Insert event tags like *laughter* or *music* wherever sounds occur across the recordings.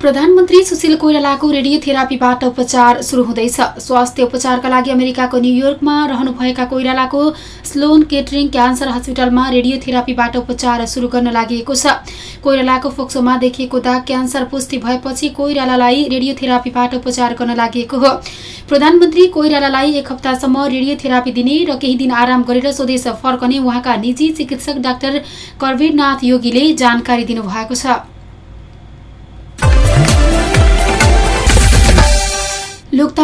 प्रधानमन्त्री सुशील कोइरालाको रेडियोथेरापीबाट उपचार सुरु हुँदैछ। स्वास्थ्य उपचारका लागि अमेरिकाको न्युयोर्कमा रहनुभएका कोइरालाको स्लोन केटरिङ क्यान्सर हस्पिटलमा रेडियोथेरापीबाट उपचार सुरु गर्न लागि छ। कोइरालाको फोक्सोमा देखिएको दाग क्यान्सर पुष्टि भएपछि कोइरालालाई रेडियोथेरापीबाट उपचार गर्न लागि हो। प्रधानमन्त्री कोइरालालाई एक हप्तासम्म रेडियोथेरापी दिने र केही दिन आराम गरेर स्वदेश फर्कने उहाँका निजी चिकित्सक डाक्टर करवीरनाथ योगीले जानकारी दिनुभएको छ।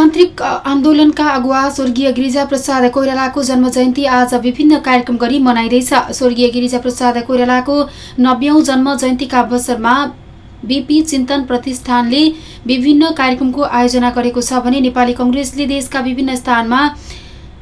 लोकतान्त्रिक आन्दोलनका अगुवा स्वर्गीय गिरिजा प्रसाद कोइरालाको जन्म जयन्ती आज विभिन्न कार्यक्रम गरी मनाइँदैछ। स्वर्गीय गिरिजा प्रसाद कोइरालाको नब्बेौँ जन्म जयन्तीका अवसरमा बिपी चिन्तन प्रतिष्ठानले विभिन्न कार्यक्रमको आयोजना गरेको छ भने नेपाली कङ्ग्रेसले देशका विभिन्न स्थानमा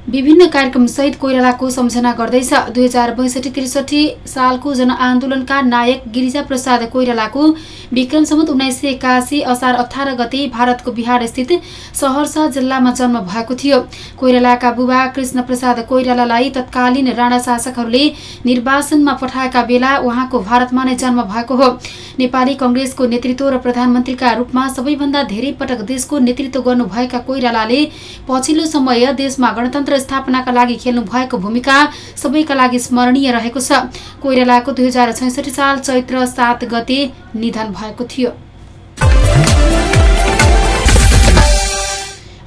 विभिन्न कार्यक्रमसहित कोइरालाको सम्झना गर्दैछ। दुई हजार बैसठी त्रिसठी सालको जनआन्दोलनका नायक गिरिजा प्रसाद कोइरालाको विक्रम सम्मत उन्नाइस सय एकासी असार अठार गते भारतको बिहार स्थित सहरसा जिल्लामा जन्म भएको थियो। कोइरालाका बुबा कृष्ण प्रसाद कोइरालालाई तत्कालीन राणा शासकहरूले निर्वाचनमा पठाएका बेला उहाँको भारतमा नै जन्म भएको हो। नेपाली कङ्ग्रेसको नेतृत्व र प्रधानमन्त्रीका रूपमा सबैभन्दा धेरै पटक देशको नेतृत्व गर्नुभएका कोइरालाले पछिल्लो समय देशमा गणतन्त्र स्थापनाका लागि खेल्नु भएको भूमिका सबैका लागि स्मरणीय रहेको छ। कोइरालाको दुई हजार छैसठी साल चैत्र सात गते निधन भएको थियो।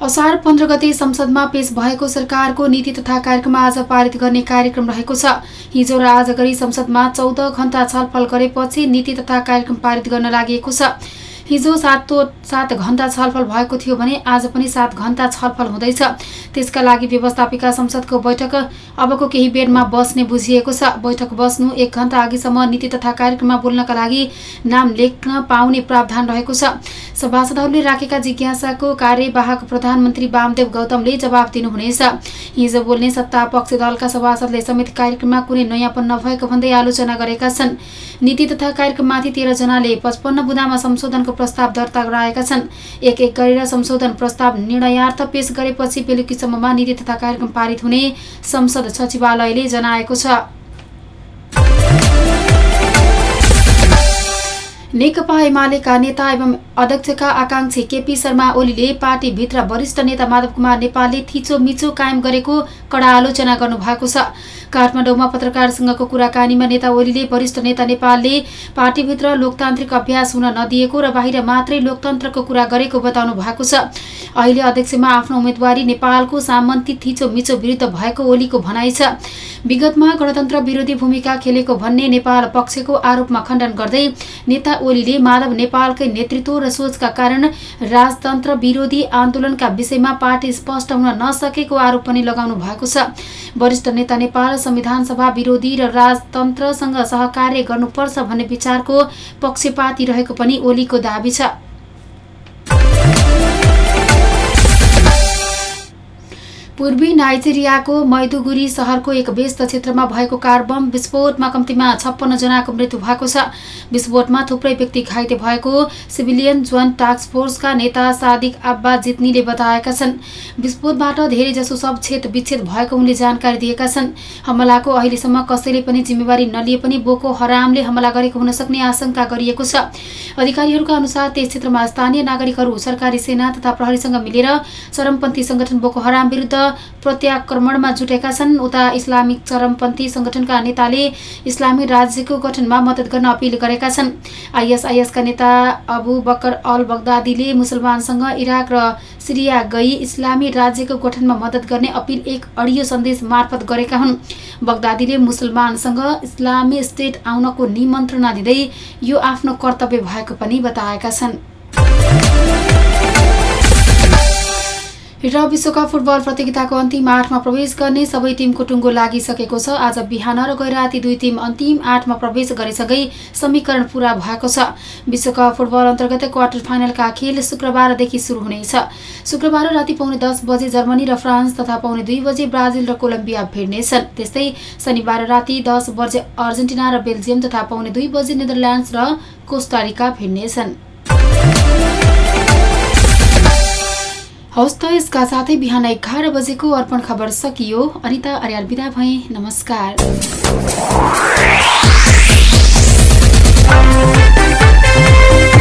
असार पन्ध्र गते संसदमा पेश भएको सरकारको नीति तथा कार्यक्रम आज पारित गर्ने कार्यक्रम रहेको छ। हिजो र आज गरी संसदमा चौध घण्टा छलफल गरेपछि नीति तथा कार्यक्रम पारित गर्न लागि छ। हिजो सात सात घण्टा छलफल भएको थियो भने आज पनि सात घण्टा छलफल हुँदैछ। त्यसका लागि व्यवस्थापिका संसदको बैठक अबको केही बेरमा बस्ने बुझिएको छ। बैठक बस्नु एक घण्टा अघिसम्म नीति तथा कार्यक्रममा बोल्नका लागि नाम लेख्न पाउने प्रावधान रहेको छ। सभासदहरूले राखेका जिज्ञासाको कार्यवाहक प्रधानमन्त्री वामदेव गौतमले जवाब दिनुहुनेछ। हिजो बोल्ने सत्ता पक्ष दलका सभासदले समेत कार्यक्रममा कुनै नयाँपन नभएको भन्दै आलोचना गरेका छन्। नीति तथा कार्यक्रममाथि तेह्रजनाले पचपन्न बुँदामा संशोधनको प्रस्ताव दर्ता गराएका छन्। एक एक गरेर संशोधन प्रस्ताव निर्णयार्थ पेश गरेपछि बेलुकीसम्ममा नीति तथा कार्यक्रम पारित हुने संसद सचिवालयले जनाएको छ। नेकपा एमालेका नेता एवं अध्यक्षका आकांक्षी केपी शर्मा ओलीले पार्टीभित्र वरिष्ठ नेता माधव कुमार नेपालले थिचोमिचो कायम गरेको कडा आलोचना गर्नुभएको छ। काठमाडौँमा पत्रकारसँगको कुराकानीमा नेता ओलीले वरिष्ठ नेता नेपालले पार्टीभित्र लोकतान्त्रिक अभ्यास हुन नदिएको र बाहिर मात्रै लोकतन्त्रको कुरा गरेको बताउनु भएको छ। अहिले अध्यक्षमा आफ्नो उम्मेद्वारी नेपालको सामन्ती थिचोमिचो विरुद्ध भएको ओलीको भनाइ छ। विगतमा गणतन्त्र विरोधी भूमिका खेलेको भन्ने नेपाल पक्षको आरोपमा खण्डन गर्दै नेता ओलीले माधव नेपालकै नेतृत्व र सोचका कारण राजतन्त्र विरोधी आन्दोलनका विषयमा पार्टी स्पष्ट हुन नसकेको आरोप पनि लगाउनु भएको छ। वरिष्ठ नेता नेपाल संविधान सभा विरोधी र राजतन्त्रसँग सहकार्य गर्नुपर्छ भन्ने विचारको पक्षपाती रहेको पनि ओलीको दावी छ। पूर्वी नाइजेरियाको मैदुगुरी सहरको एक व्यस्त क्षेत्रमा भएको कार बम विस्फोटमा कम्तीमा छप्पन्न जनाको मृत्यु भएको छ। विस्फोटमा थुप्रै व्यक्ति घाइते भएको सिभिलियन जोन टास्क फोर्सका नेता सादिक आब्बा जित्नीले बताएका छन्। विस्फोटबाट धेरैजसो सब क्षत विच्छेद भएको उनले जानकारी दिएका छन्। हमलाको अहिलेसम्म कसैले पनि जिम्मेवारी नलिए पनि बोको हरामले हमला गरेको हुन सक्ने आशंका गरिएको छ। अधिकारीहरूका अनुसार त्यस क्षेत्रमा स्थानीय नागरिकहरू सरकारी सेना तथा प्रहरीसँग मिलेर चरमपन्थी संगठन बोको हराम विरुद्ध प्रत्याक्रमणमा जुटेका छन्। उता इस्लामिक चरमपन्थी संगठनका नेताले इस्लामी राज्यको गठनमा मद्दत गर्न अपिल गरेका छन्। आइएसआइएसका नेता अबु बकर अल बगदादीले मुसलमानसँग इराक र सिरिया गई इस्लामी राज्यको गठनमा मद्दत गर्ने अपिल एक अडियो सन्देश मार्फत गरेका हुन्। बगदादीले मुसलमानसँग इस्लामी स्टेट आउनको निमन्त्रणा दिँदै यो आफ्नो कर्तव्य भएको पनि बताएका छन्। र विश्वकप फुटबल प्रतियोगिताको अन्तिम आठमा प्रवेश गर्ने सबै टिमको टुङ्गो लागिसकेको छ। आज बिहान र गैराती दुई टिम अन्तिम आठमा प्रवेश गरेसँगै समीकरण पूरा भएको छ। विश्वकप फुटबल अन्तर्गत क्वार्टर फाइनलका खेल शुक्रबारदेखि सुरु हुनेछ। शुक्रबार राति पाउने दस बजे जर्मनी र फ्रान्स तथा पाउने दुई बजे ब्राजिल र कोलम्बिया भिड्नेछन् त्यस्तै शनिबार राति दस बजे अर्जेन्टिना र बेल्जियम तथा पाउने दुई बजे नेदरल्यान्ड्स र कोस्टारिका भिड्नेछन् हौस् त यसका साथै बिहान एघार बजेको अर्पण खबर सकियो। अनिता अर्याल बिदा भए नमस्कार।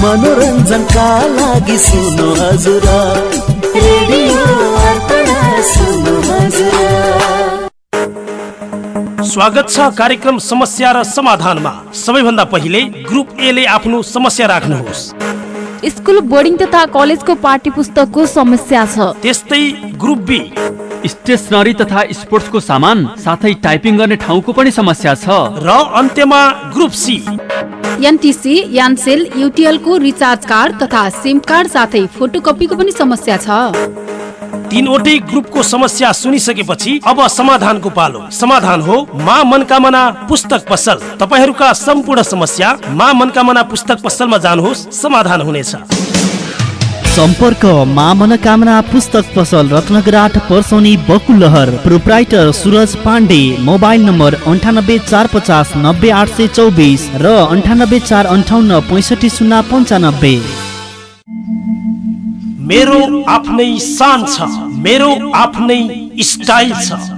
मनोरञ्जनका लागि हजुर स्वागत छ कार्यक्रम समस्या र समाधानमा सबैभन्दा पहिले ग्रुप ए ले आफ्नो समस्या राख्नुहोस् स्कुल बोर्डिङ तथा कलेजको पाठ्य पुस्तकको समस्या छ त्यस्तै ग्रुप बी स्टेसनरी तथा स्पोर्ट्सको सामान साथै टाइपिङ गर्ने ठाउँको पनि समस्या छ र अन्त्यमा ग्रुप सी एनटिसी यानसेल युटिएलको रिचार्ज कार्ड तथा सिम कार्ड साथै फोटोकपीको पनि समस्या छ। तीनवटै ग्रुपको समस्या सुनिसकेपछि अब समाधानको पालो। समाधान हो मा मनकामना पुस्तक पसल। तपाईँहरूका सम्पूर्ण समस्या मा मनकामना पुस्तक पसलमा जानुहोस् समाधान हुनेछ। सम्पर्क मा मनोकामना पुस्तक पसल रत्नगर आठ Parsauni Bakulahar. Proprietor Suraj Pandey. Mobile number अन्ठानब्बे चार पचास नब्बे आठ सय चौबिस र अन्ठानब्बे चार अन्ठाउन्न पैँसठी शून्य पन्चानब्बे। मेरो आफ्नै छ। मेरो आफ्नै स्टाइल छ।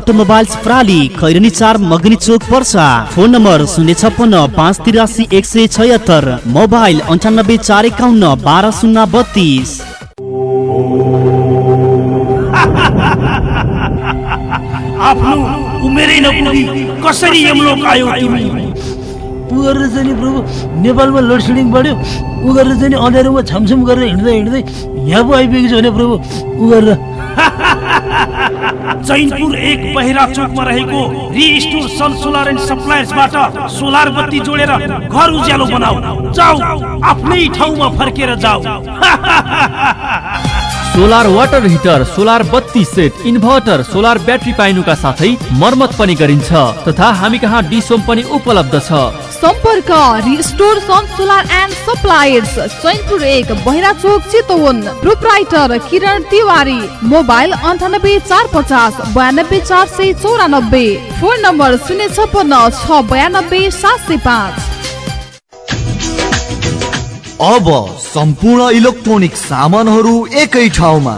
अटोमोबाइल्स प्राली खैरनी चार मगनी चोक पर्सा फोन नम्बर शून्य छप्पन्न पाँच तिरासी एक सय छयत्तर. मोबाइल अन्ठानब्बे चार एकाउन्न बाह्र शून्य बत्तिस. आफ्नो उमेरै नपुगी कसरी यमलोक आयो तिमी ऊ गरेर चाहिँ नि प्रभु नेपालमा लोड सेडिङ बढ्यो। ऊ गरेर चाहिँ नि अँध्यारोमा छमछम गरेर हिँड्दै हिँड्दै यहाँ पो आइपुगेको छ भने प्रभु ऊ गरेर चैनपुर एक बहिरा चोकमा रहेको रिस्टोर सन सोलर एन्ड सप्लायर्सबाट सोलर बत्ती जोडेर घर उज्यालो बनाऊ। जाऊ आफ्नै ठाउँमा फर्केर जाऊ। सोलर वाटर हिटर सोलर बत्ती सेट इन्भर्टर सोलर ब्याट्री पाइनुका साथै मर्मत पनि गरिन्छ। तथा हामी कहाँ डिसोम पनि उपलब्ध छ। सम्पर्क restore sun solar and suppliers Chainpur एक बहिरा चोक चितवन प्रोप्राइटर किरण तिवारी मोबाइल अन्ठानब्बे चार पचास बयानब्बे चार सय चौरानब्बे फोन नम्बर शून्य छप्पन्न छ बयानब्बे सात सय पाँच। अब सम्पूर्ण इलेक्ट्रोनिक सामानहरू एकै ठाउँमा।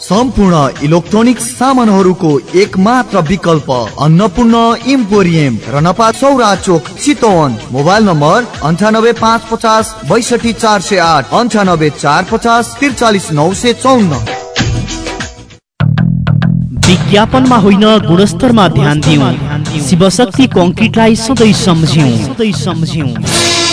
सम्पूर्ण इलेक्ट्रोनिक सामानहरूको एक मात्र विकल्प अन्नपूर्ण इम्पोरियम रनपा चौरा चोक चितवन। मोबाइल नम्बर अन्ठानब्बे पाँच पचास बैसठी चार सय आठ अन्ठानब्बे चार पचास त्रिचालिस नौ सय चौन्न। विज्ञापनमा होइन गुणस्तरमा ध्यान दिउँ। शिवशक्ति कङ्क्रिटलाई सधैँ सम्झ्यौँ सधैँ सम्झ्यौँ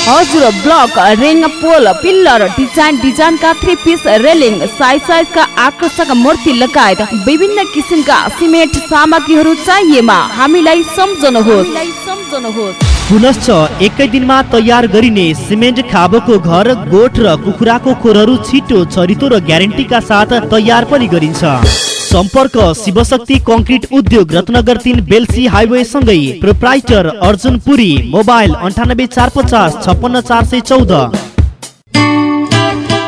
हजुर block ring pole pillar design डिजाइनका three piece railing size साइजका आकर्षक मूर्ति लगायत विभिन्न किसिमका सिमेन्ट सामग्रीहरू चाहिएमा। हामीलाई सम्झनुहोस्। सम्झनुहोस्। पुनश्च एकै दिनमा तयार गरिने सिमेन्ट खाबोको घर गोठ र कुखुराको खोरहरू छिटो छरितो र ग्यारेन्टीका साथ तयार पनि गरिन्छ। सम्पर्क शिवशक्ति कङ्क्रिट उद्योग रत्नगर तिन बेलसी हाइवे सँगै प्रोप्राइटर अर्जुन पुरी मोबाइल अन्ठानब्बे चार पचास छप्पन्न चार सय चौध।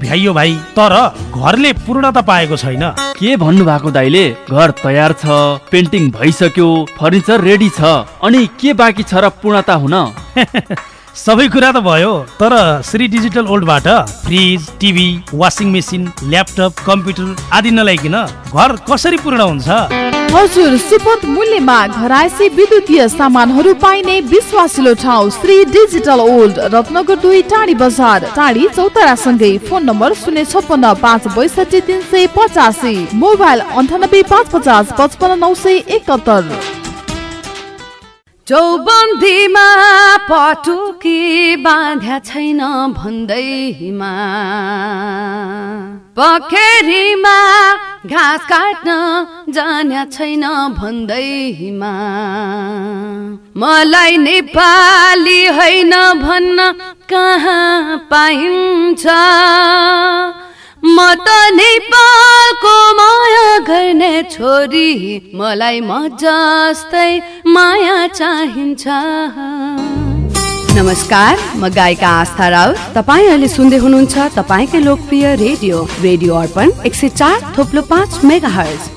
भ्याइयो भाइ तर घरले पूर्णता पाएको छैन। के भन्नु भएको दाइले घर तयार छ पेन्टिङ भइसक्यो फर्निचर रेडी छ अनि के बाँकी छ र पूर्णता हुन? *laughs* सबै कुरा त भयो तर Shri digital ओल्डबाट fridge TV washing machine laptop computer आदि नल्याइकन घर कसरी पूर्ण हुन्छ? हजुर सुपथ मूल्यमा घरायसी विद्युतीय सामानहरू पाइने विश्वासिलो ठाउँ श्री डिजिटल ओल्ड रत्नगर दुई टाढी बजार। टाढी चौतारा सँगै फोन नम्बर शून्य छप्पन्न पाँच बैसठी तिन सय पचासी। मोबाइल अन्ठानब्बे पाँच पचास पचपन्न नौ सय एकात्तर चौबन्दीमा पटुकी बाँध्या छैन भन्दैमा पखेरीमा घाँस काट्न जान्या छैन भन्दैमा मलाई नेपाली होइन भन्न कहाँ पाइन्छ? म त नेपालको माया गर्ने छोरी मलाई म जस्तै माया चाहिन्छ। नमस्कार म गायिका आस्था राउत तपाईँ अहिले सुन्दै हुनुहुन्छ तपाईँकै लोकप्रिय रेडियो रेडियो अर्पण एक सय चार थोप्लो पाँच मेगा हर्ज